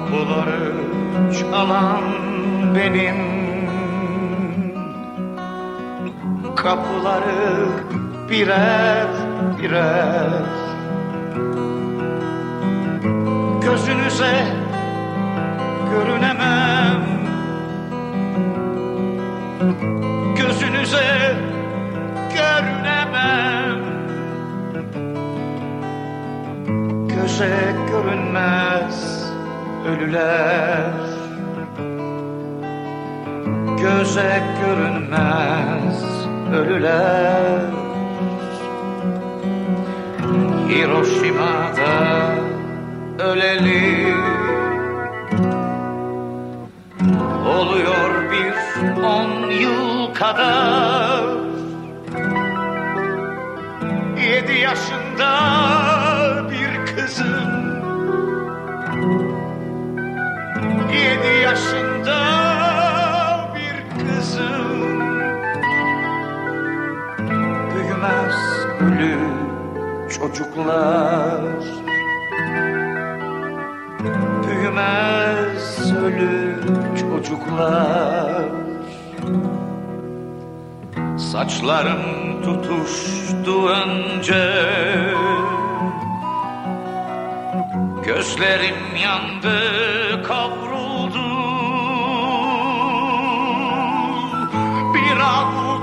Kapıları çalan benim. Kapıları birer birer. Gözünüze görünemem. Gözünüze görünemem. Göze görünmez ölüler. Göze görünmez ölüler. Hiroşima'da öleli Oluyor bir on yıl kadar. Yedi yaşında kızım Büyümez ölü çocuklar. Büyümez ölü çocuklar. Saçlarım tutuştu önce. Gözlerim yandı kavruldu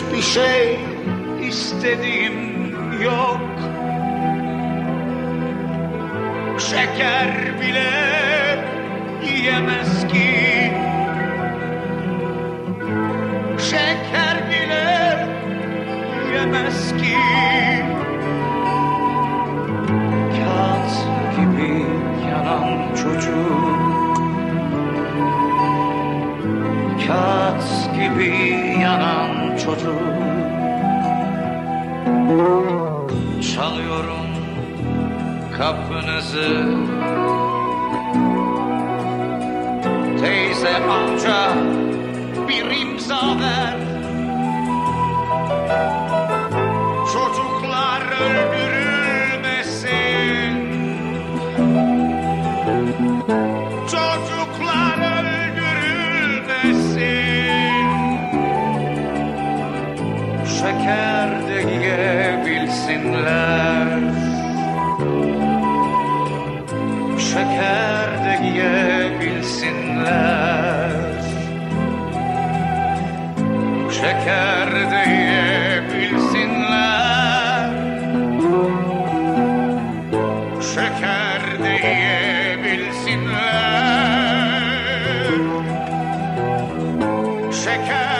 Hiçbir şey istediğim yok. Şeker bile yiyemez Kağıt gibi yanan çocuk. Çalıyorum kapınızı. Teyze amca şeker de yiyebilsinler Şeker de yiyebilsinler Şeker de yiyebilsinler Şeker de yiyebilsinler Şeker